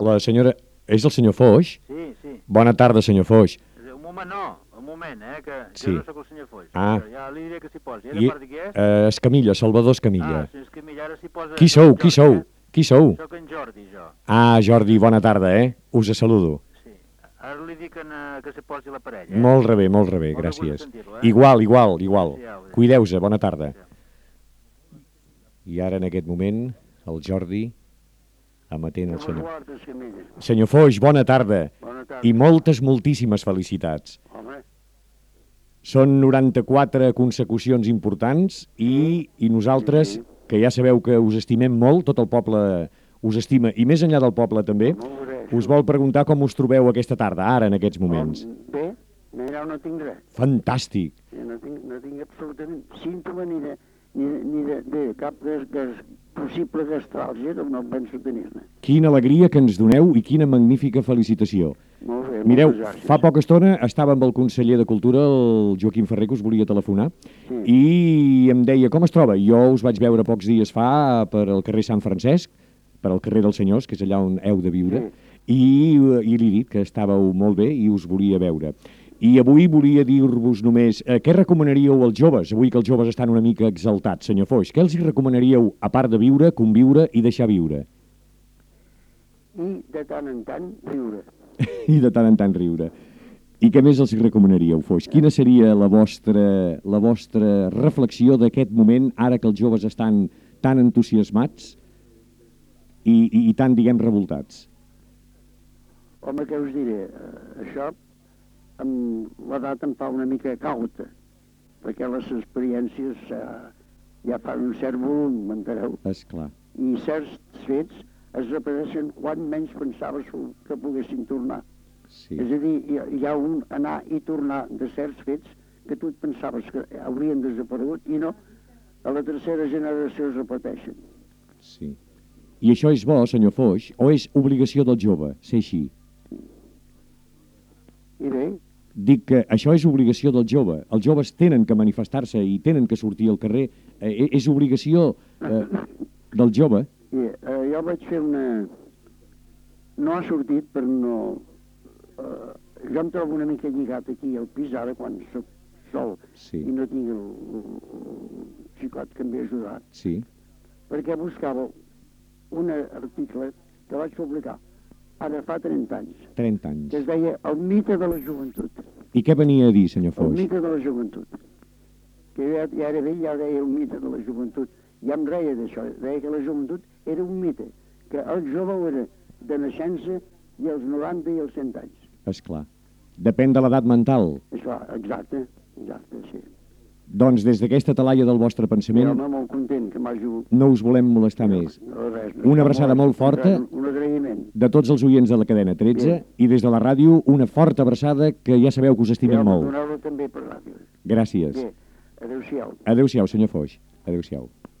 La senyora... És el senyor Foix? Sí, sí. Bona tarda, senyor Foix. Un moment no, un moment, eh, que Sí. jo no sóc el senyor Foix. Ah. Ja li diré que s'hi posi. Eh, I, de part de qui és? eh, Escamilla, Salvador Escamilla. Ah, si mira, ara s'hi posa... Qui sou, qui sou? Qui sou? Soc en Jordi, jo. Ah, Jordi, bona tarda, eh? Us saludo. Sí. Ara li dic en, eh, que se posi la parella. Eh? Molt rebé, molt rebé, Molt gràcies. eh? Igual, igual, igual. Cuideu-se, bona tarda. I ara, en aquest moment, el Jordi amatent el senyor. Guardes. Senyor Foix, bona tarda. Bona tarda. I moltes, moltíssimes felicitats. Home, Són 94 consecucions importants i, i nosaltres, Sí, sí. que ja sabeu que us estimem molt, tot el poble us estima, i més enllà del poble també, us vol preguntar com us trobeu aquesta tarda, ara, en aquests moments. Bé, mira, no tinc res. Fantàstic. Jo no tinc, no tinc absolutament símptoma ni de, ni de, ni de, de cap de, de possible gastràlgia, penso tenir-ne. Quina alegria que ens doneu i quina magnífica felicitació. Molt bé, Mireu, fa poca estona estava amb el conseller de Cultura, el Joaquim Ferrer, que us volia telefonar, Sí. i em deia, com es troba? Jo us vaig veure pocs dies fa per al carrer Sant Francesc, per al carrer dels Senyors, que és allà on heu de viure, i, i li he dit que estàveu molt bé i us volia veure. I avui volia dir-vos només, eh, què recomanaríeu als joves, avui que els joves estan una mica exaltats, senyor Foix? Què els hi recomanaríeu, a part de viure, conviure i deixar viure? I de tant en tant riure. I de tant en tant riure. I què més els hi recomanaríeu, Foix? Quina seria la vostra, la vostra reflexió d'aquest moment, ara que els joves estan tan entusiasmats i, i, i tan, diguem, revoltats? Home, què us diré? Eh, això amb l'edat em fa una mica cauta, perquè les experiències eh, ja fan un cert volum, m'enteneu? És clar. I certs fets es repeteixen quan menys pensaves que poguessin tornar. Sí. És a dir, hi ha, hi ha un anar i tornar de certs fets que tu et pensaves que haurien desaparegut i no, a la tercera generació es repeteixen. sí. I això és bo, senyor Foix, o és obligació del jove, ser així? I bé, Dic que això és obligació del jove. Els joves tenen que manifestar-se i tenen que sortir al carrer. Eh, és obligació eh, del jove. i, eh, jo vaig fer una... No ha sortit per no... Eh, jo em trobo una mica lligat aquí al pis ara quan soc sol Sí. i no tinc el, el, xicot que em ve ajudat. Sí. perquè buscava un article que vaig publicar ara fa 30 anys, 30 que anys. es deia El mite de la joventut. I què venia a dir, senyor El Foix? mite de la joventut. Que jo ja, ja era vell, ja deia el mite de la joventut. Ja em reia d'això, deia que la joventut era un mite, que el jove era de naixença i els 90 i els 100 anys. És clar. Depèn de l'edat mental. Això, exacte, exacte, sí. Doncs des d'aquesta talaia del vostre pensament home, molt content que m'hagi... no us volem molestar més. No, res, no, Una abraçada molt forta. De tots els oients de la cadena 13 Bé. i des de la ràdio una forta abraçada que ja sabeu que us estimem molt. Doneu-lo també per ràdio. Gràcies. Adéu-siau. Adéu-siau, senyor Foix. Adéu-siau.